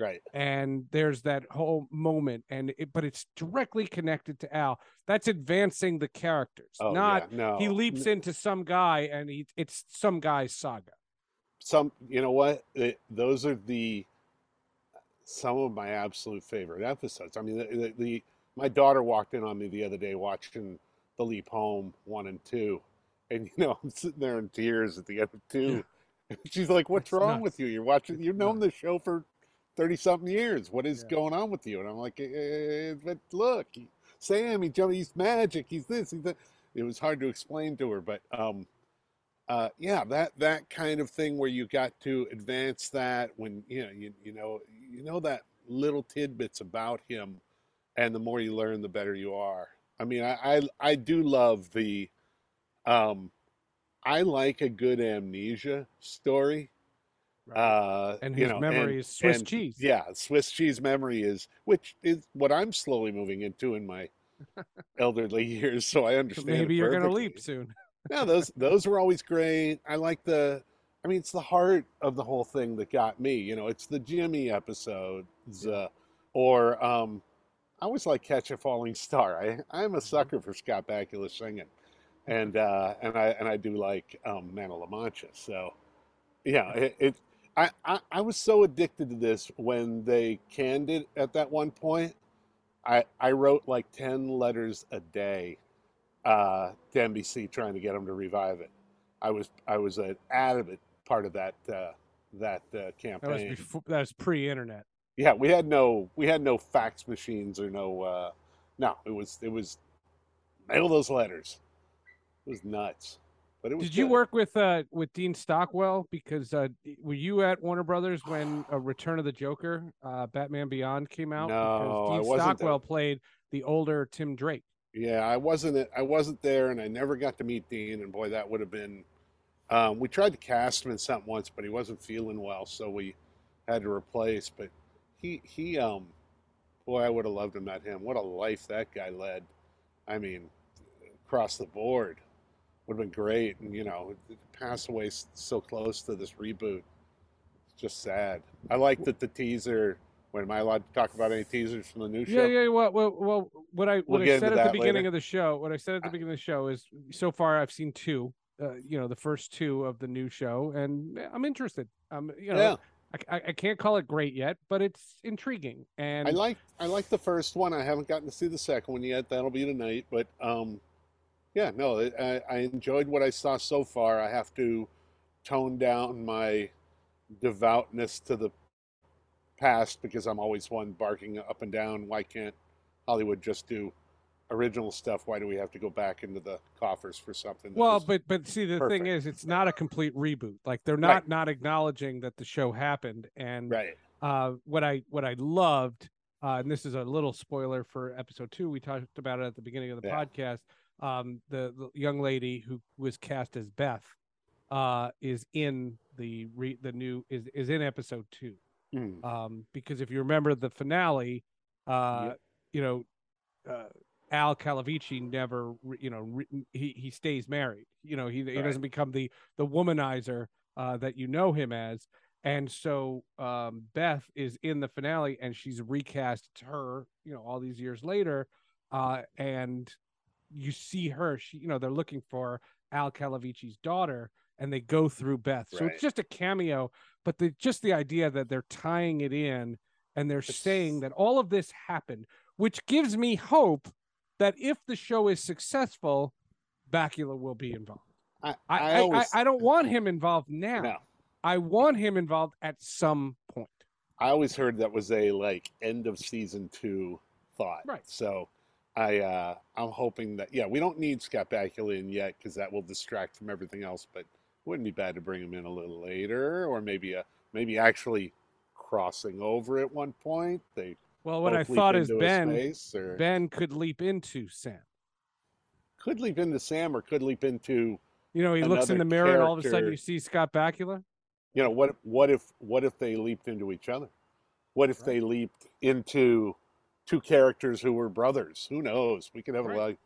Right. and there's that whole moment and it, but it's directly connected to al that's advancing the characters Oh, not yeah, no. he leaps into some guy and he it's some guy's saga Some, you know what? It, those are the some of my absolute favorite episodes. I mean, the, the, the my daughter walked in on me the other day watching The Leap Home one and two, and you know *laughs* I'm sitting there in tears at the end of two. She's like, "What's That's wrong nuts. with you? You're watching. You've known the show for thirty something years. What is Yeah. going on with you?" And I'm like, eh, "But look, Sam, he jumped. He's magic. He's this. He's that." It was hard to explain to her, but um, uh, yeah, that that kind of thing where you got to advance that when you know you you know you know that little tidbits about him, and the more you learn, the better you are. I mean, I I, I do love the, um, I like a good amnesia story. Uh, and you his know, memory is swiss and- cheese Yeah, Swiss cheese memory is which is what I'm slowly moving into in my *laughs* elderly years. So I understand. maybe you're gonna leap soon no, those those were always great. I like the I mean it's the heart of the whole thing that got me. You know, it's the Jimmy episodes uh, or um I always like Catch a Falling Star. I I'm a sucker for Scott Bakula singing. And uh and I and I do like um Man of La Mancha. So yeah, it, it I, I I was so addicted to this when they canned it at that one point. I I wrote like 10 letters a day uh, to NBC trying to get them to revive it. I was I was an adamant part of that uh, that uh, that was campaign. before that was pre-internet Yeah, we had no we had no fax machines or no uh, no. It was it was mail those letters. It was nuts, but it was. did you work with uh with dean stockwell because uh were you at warner brothers when uh, return of the joker uh batman beyond came out No, because I dean wasn't there. stockwell played the older tim drake Yeah, I wasn't I wasn't there, and I never got to meet Dean. And boy, that would have been. Um, we tried to cast him in something once, but he wasn't feeling well, so we had to replace. But he he um, boy, I would have loved to met him. What a life that guy led. I mean, across the board, would have been great. And you know, pass away so close to this reboot. It's just sad. I like that the teaser. when am I allowed to talk about any teasers from the new show? Yeah, yeah. Well, well, well what I what We'll I said at the beginning later. of the show, what I said at the beginning of the show is, so far I've seen two. Uh, you know, the first two of the new show, and eh, I'm interested. Um, you know, Yeah. I, I, can't call it great yet, but it's intriguing. And I like I like the first one. I haven't gotten to see the second one yet. That'll be tonight. But um, yeah, no, I, I enjoyed what I saw so far. I have to tone down my devoutness to the past because I'm always one barking up and down. Why can't Hollywood just do original stuff? Why do we have to go back into the coffers for something? Well, was- but but see, the thing is, it's not a complete reboot. Like they're not Right. not acknowledging that the show happened. And right, uh, what I what I loved, uh, and this is a little spoiler for episode two. We talked about it at the beginning of the Yeah. podcast. Um, the, the young lady who was cast as Beth uh, is in the re- the new is is in episode two. Mm. Um, because if you remember the finale, uh, Yep. you know, uh, Al Calavicci never, you know, re- he he stays married. You know, he he Right. doesn't become the the womanizer uh, that you know him as. And so um, Beth is in the finale, and she's recast her. You know, all these years later, uh, and you see her. She, you know, they're looking for Al Calavicci's daughter, and they go through Beth. So Right. it's just a cameo, but the just the idea that they're tying it in and they're saying that all of this happened, which gives me hope that if the show is successful, Bakula will be involved. I, I I always I, I don't want him involved now. no. I want him involved at some point. I always heard that was a like end of season two thought. Right. So I uh I'm hoping that yeah, we don't need Scott Bakula in yet because that will distract from everything else, but wouldn't be bad to bring him in a little later or maybe a maybe actually crossing over at one point. They Well, what I thought is Ben space, or Ben could leap into Sam. could leap into Sam or could leap into You know, he looks in the mirror and all of a sudden you see Scott Bakula. you know what what if what if they leaped into each other what if they leaped into two characters who were brothers who knows we could have Right. a like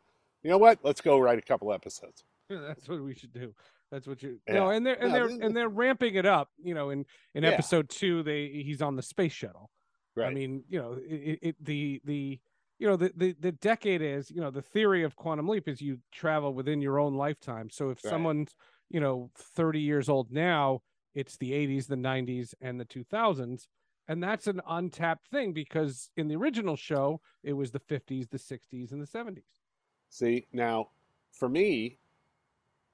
you know what let's go write a couple episodes *laughs* That's what we should do. That's what you Yeah. no, and they're and No, they're and they're ramping it up. You know, in in Yeah. episode two, they he's on the space shuttle. Right I mean, you know, it, it the the you know the, the the decade is you know the theory of quantum leap is you travel within your own lifetime. So if Right. someone's you know thirty years old now, it's the eighties, the nineties, and the two thousands, and that's an untapped thing because in the original show it was the fifties, the sixties, and the seventies. see now for me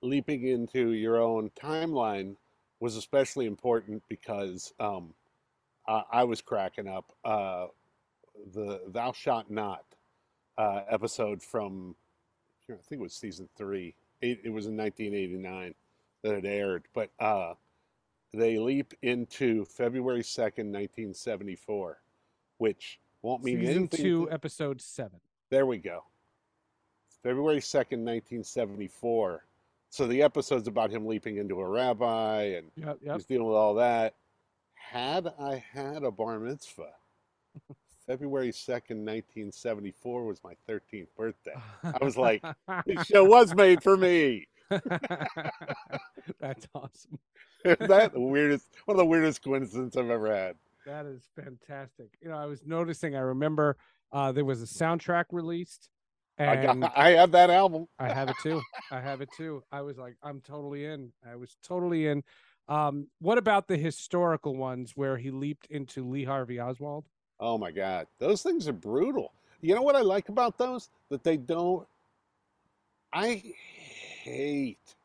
leaping into your own timeline was especially important because um I, I was cracking up uh the thou shalt not uh episode from I think it was season three. It, it was in 1989 that it aired, but uh, they leap into February 2nd, 1974, which won't mean Season anything. two, to- episode seven. there we go. February 2nd, 1974. So the episode's about him leaping into a rabbi and Yep, yep. he's dealing with all that. Had I had a bar mitzvah, February 2nd, 1974 was my 13th birthday. I was like, This *laughs* show was made for me. *laughs* That's awesome. *laughs* that the weirdest one of the weirdest coincidences I've ever had. That is fantastic. You know, I was noticing. I remember uh, there was a soundtrack released, I, and got, I have that album. I have it too. I have it too. I was like, I'm totally in. I was totally in. Um, what about the historical ones where he leaped into Lee Harvey Oswald? Oh my god, those things are brutal. You know what I like about those? That they don't. I hate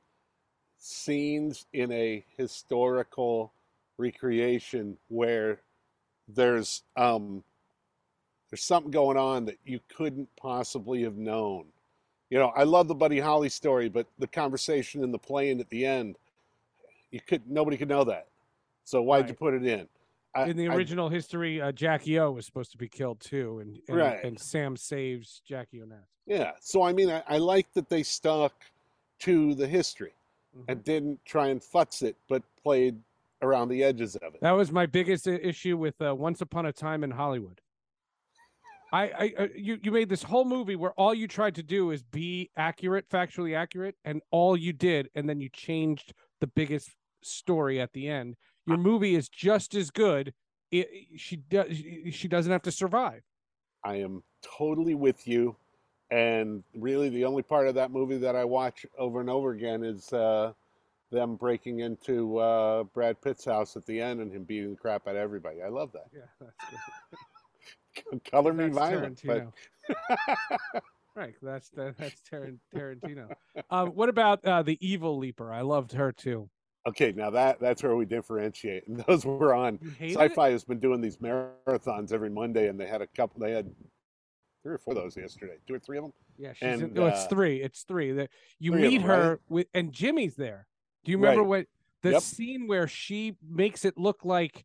scenes in a historical recreation where there's um there's something going on that you couldn't possibly have known. You know, I love the Buddy Holly story, but the conversation in the plane at the end, you could nobody could know that. So why'd you put it in? I- In the I- original history, uh, Jackie O was supposed to be killed too, and and, Right. and Sam saves Jackie Onassis. Yeah. So I mean, I, I like that they stuck to the history Mhm. and didn't try and futz it, but played around the edges of it. That was my biggest issue with uh, Once Upon a Time in Hollywood. I, I, uh, you, you made this whole movie where all you tried to do is be accurate, factually accurate, and all you did, and then you changed the biggest story at the end. Your movie is just as good. It, she does. She doesn't have to survive. I am totally with you. And really, the only part of that movie that I watch over and over again is uh, them breaking into uh, Brad Pitt's house at the end and him beating the crap out of everybody. I love that. Yeah, that's *laughs* good. Color me That's violent. But *laughs* right. That's that, that's Taran- Tarantino. Uh, what about uh, the evil leaper? I loved her too. Okay, now that that's where we differentiate. And *laughs* those were on hated it? Sci-Fi has been doing these marathons every Monday, and they had a couple. They had three or four of those yesterday. Two or three of them. Yeah, she's in, And, no, it's uh, three. It's three. That you three meet them, right? her with, and Jimmy's there. Do you remember Right. what the Yep. scene where she makes it look like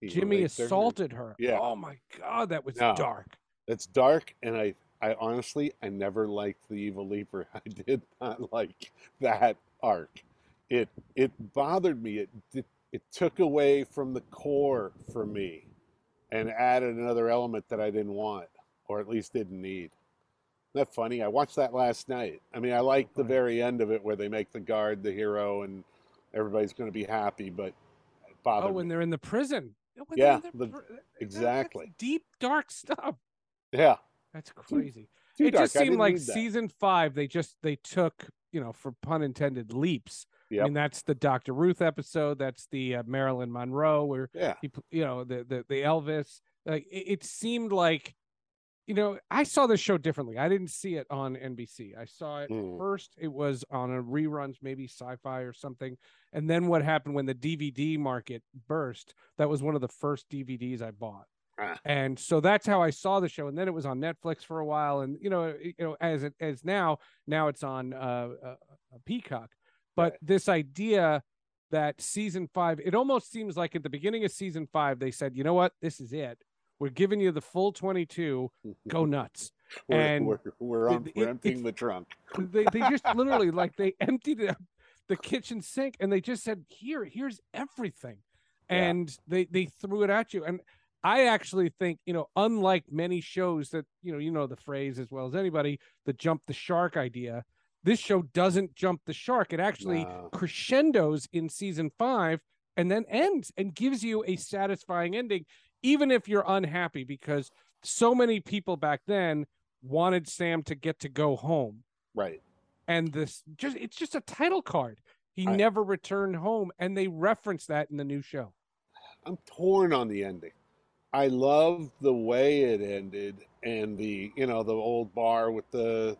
He Jimmy raped her. assaulted her? Yeah. Oh my god, that was No. dark. It's dark, and I, I honestly, I never liked the Evil Leaper. *laughs* I did not like that arc. It, it bothered me. It, it, it took away from the core for me, and added another element that I didn't want, or at least didn't need. Isn't that funny? I watched that last night. I mean, I like the very end of it where they make the guard the hero, and everybody's going to be happy, but it bothered Oh, when me. they're in the prison. Oh, when Yeah, they're in the- that- exactly. deep, dark stuff. Yeah, That's crazy. too it dark. just seemed like season five. They just they took you know, for pun intended, leaps. I mean, that's the Dr. Ruth episode. That's the uh, Marilyn Monroe, where Yeah. he, you know, the the the Elvis. Like it, it seemed like you know, I saw this show differently. I didn't see it on NBC. I saw it Mm. first. It was on a reruns, maybe sci-fi or something. And then what happened when the DVD market burst? That was one of the first DVDs I bought. Ah. And so that's how I saw the show. And then it was on Netflix for a while. And you know, you know, as it as now, now it's on uh, uh, uh, Peacock. But this idea that season five, it almost seems like at the beginning of season five, they said, you know what, this is it. We're giving you the full 22. Go nuts. *laughs* We're, and we're, we're, on, it- we're emptying it's- the trunk. *laughs* they, they just literally *laughs* like they emptied the, the kitchen sink and they just said here here's everything Yeah. and they they threw it at you and i actually think you know unlike many shows that you know you know the phrase as well as anybody the jump the shark idea this show doesn't jump the shark it actually No. crescendos in season five and then ends and gives you a satisfying ending even if you're unhappy because so many people back then wanted sam to get to go home Right. and this just it's just a title card. He I- never returned home, and they reference that in the new show. I'm torn on the ending. I love the way it ended and the you know the old bar with the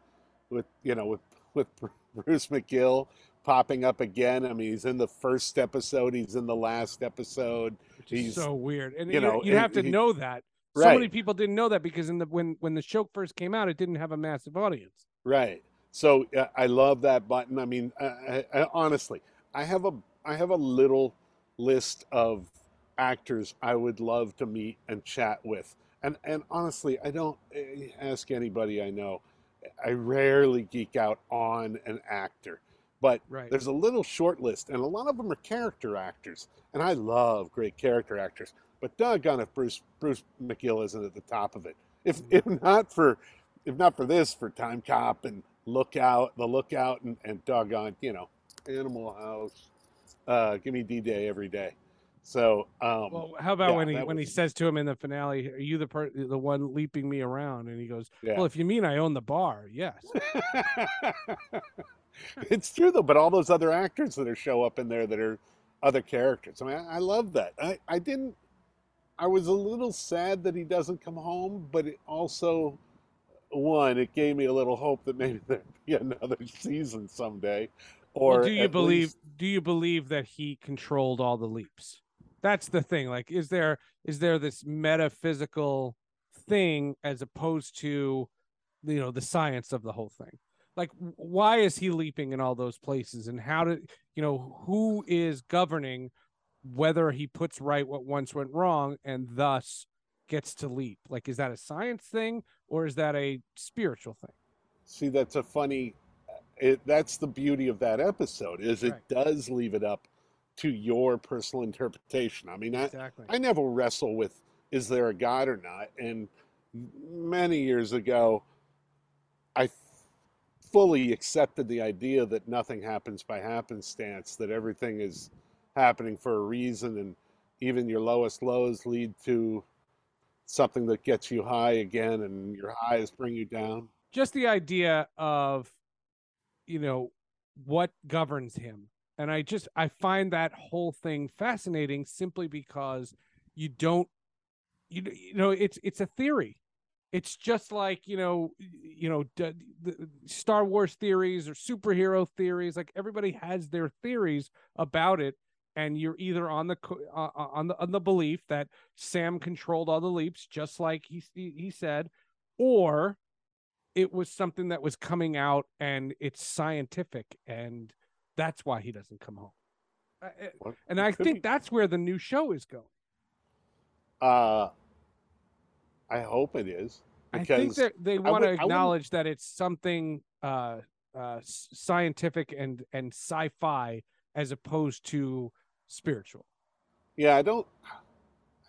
with you know with with Bruce McGill popping up again. I mean, he's in the first episode, he's in the last episode. He's so weird, and you know, you have to he- know that. So Right. many people didn't know that because in the when when the show first came out, it didn't have a massive audience. Right. So uh, I love that button. I mean, I, I, I, honestly, I have a I have a little list of actors I would love to meet and chat with. And and honestly, I don't eh, ask anybody I know. I rarely geek out on an actor, but Right. there's a little short list, and a lot of them are character actors, and I love great character actors. But doggone if Bruce Bruce McGill isn't at the top of it. If if not for if not for this, for Timecop and Lookout, the Lookout, and, and doggone, you know, Animal House. Uh, give me D Day every day. So, um, Well, how about yeah, when he when he says to him in the finale, "Are you the per- the one leaping me around?" And he goes, Yeah. "Well, if you mean I own the bar, yes." *laughs* it's true though, but all those other actors that are show up in there that are other characters. I mean, I, I love that. I, I didn't. I was a little sad that he doesn't come home, but it also, one, it gave me a little hope that maybe *laughs* there'd be another season someday. Or well, do you believe least- do you believe that he controlled all the leaps that's the thing like is there is there this metaphysical thing as opposed to you know the science of the whole thing? Like why is he leaping in all those places and how did you know who is governing whether he puts right what once went wrong and thus gets to leap? Like is that a science thing or is that a spiritual thing? See, that's a funny. It, that's the beauty of that episode is it does leave it up to your personal interpretation. I mean, I, exactly I never wrestle with is there a God or not. And many years ago, I f- fully accepted the idea that nothing happens by happenstance, that everything is happening for a reason, and even your lowest lows lead to something that gets you high again, and your highs bring you down. just the idea of you know what governs him and i just i find that whole thing fascinating simply because you don't you, you know it's it's a theory. It's just like you know you know d- the star wars theories or superhero theories like everybody has their theories about it and you're either on the uh, uh, on the on the belief that sam controlled all the leaps just like he he he said or it was something that was coming out and it's scientific and that's why he doesn't come home I- I- Well, and i think be- that's where the new show is going Uh, I hope it is. i think that they want to would- I acknowledge that it's something uh uh scientific and and sci-fi as opposed to spiritual Yeah, I don't.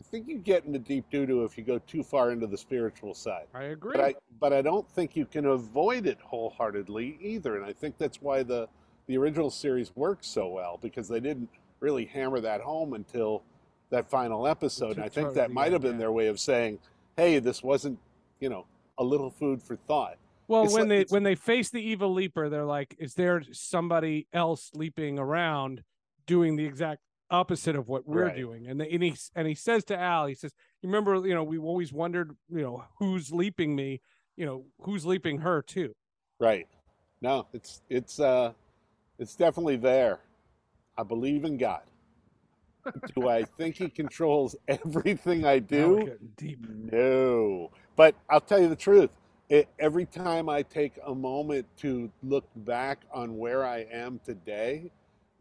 I think you get into deep doo doo if you go too far into the spiritual side. i agree But I, but I don't think you can avoid it wholeheartedly either. And I think that's why the the original series worked so well because they didn't really hammer that home until that final episode. And I think that might have been their way of saying, "Hey, this wasn't, you know, a little food for thought." Well, It's when like- they when they face the evil leaper, they're like, "Is there somebody else leaping around doing the exact opposite of what we're Right. doing. And, the, and he and he says to Al, he says, "You remember, you know, we always wondered, you know, who's leaping me, you know, who's leaping her too." Right. No, it's it's uh it's definitely there. I believe in God. Do I think he controls everything I do? No. But I'll tell you the truth. It, every time I take a moment to look back on where I am today,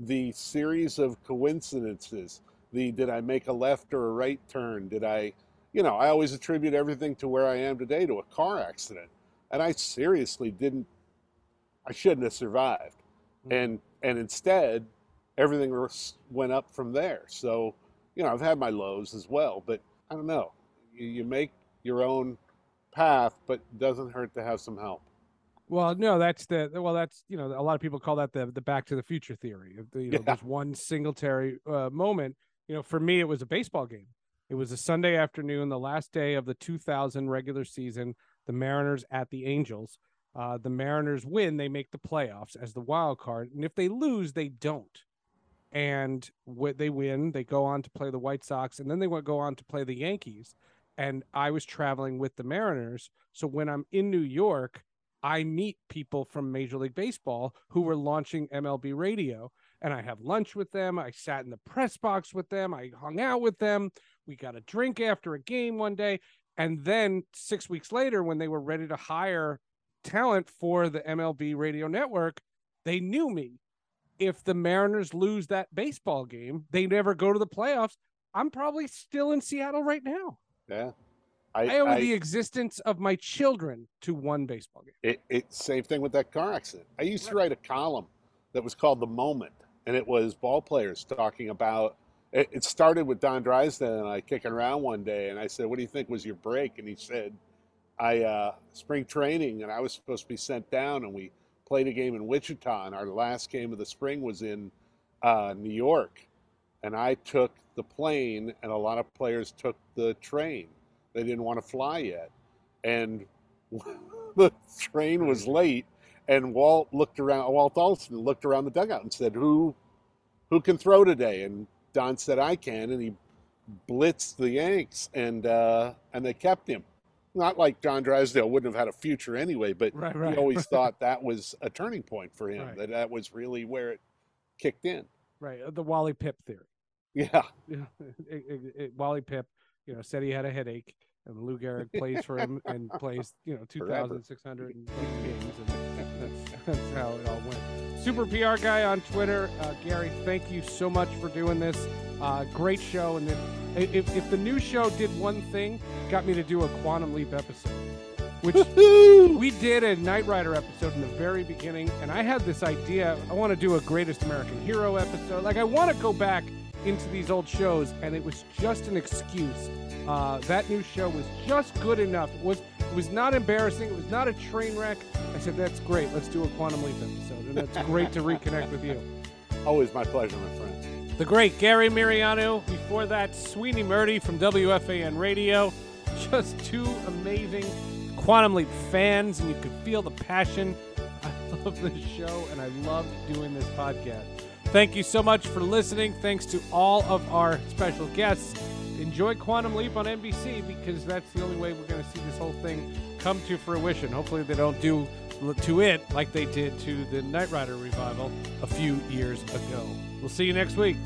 the series of coincidences, the did I make a left or a right turn? Did I, you know, I always attribute everything to where I am today to a car accident. And I seriously didn't, I shouldn't have survived. And, and instead, everything went up from there. So, you know, I've had my lows as well, but I don't know. You, you make your own path, but it doesn't hurt to have some help. Well, no, that's the well, that's you know, a lot of people call that the the Back to the Future theory. The, you know, Yeah. there's one singletary uh, moment. You know, for me, it was a baseball game. It was a Sunday afternoon, the last day of the 2000 regular season. The Mariners at the Angels. Uh, the Mariners win, they make the playoffs as the wild card, and if they lose, they don't. And what they win, they go on to play the White Sox, and then they go on to play the Yankees. And I was traveling with the Mariners, so when I'm in New York, I meet people from Major League Baseball who were launching MLB radio, and I have lunch with them. I sat in the press box with them. I hung out with them. We got a drink after a game one day. And then six weeks later, when they were ready to hire talent for the MLB radio network, they knew me. If the Mariners lose that baseball game, they never go to the playoffs. I'm probably still in Seattle right now. Yeah. I, owe the existence of my children to one baseball game. It, it same thing with that car accident. I used to write a column that was called The Moment, and it was ball players talking about. It, it started with Don Drysdale and I kicking around one day, and I said, "What do you think was your break?" And he said, "I uh, spring training, and I was supposed to be sent down, and we played a game in Wichita, and our last game of the spring was in uh, New York, and I took the plane, and a lot of players took the train. They didn't want to fly yet, and *laughs* the train was late, and Walt looked around. Walt Alston looked around the dugout and said, "Who, who can throw today?" And Don said, "I can," and he blitzed the Yanks, and uh, and they kept him. Not like John Drysdale wouldn't have had a future anyway, but Right, he always thought *laughs* that was a turning point for him. Right. That that was really where it kicked in. Right, uh, the Wally Pipp theory. Yeah, *laughs* Yeah, it, it, it, Wally Pipp, you know, said he had a headache, and Lou Gehrig plays for him and *laughs* plays, you know, two thousand six hundred games, and that's, that's how it all went. Super PR guy on Twitter, uh, Gary. Thank you so much for doing this. Uh, great show, and if, if if the new show did one thing, got me to do a Quantum Leap episode, which we did a Knight Rider episode in the very beginning, and I had this idea. I want to do a Greatest American Hero episode. Like, I want to go back into these old shows, and it was just an excuse. Uh, that new show was just good enough. It was it was not embarrassing. It was not a train wreck. I said, "That's great. Let's do a Quantum Leap episode," and that's great to reconnect with you. always my pleasure, my friend. The great Gary Miereanu. Before that, Sweeny Murti from WFAN Radio. Just two amazing Quantum Leap fans, and you could feel the passion. I *laughs* love this show, and I love doing this podcast. Thank you so much for listening. Thanks to all of our special guests. Enjoy Quantum Leap on NBC because that's the only way we're going to see this whole thing come to fruition. Hopefully, they don't do to it like they did to the Knight Rider revival a few years ago. We'll see you next week.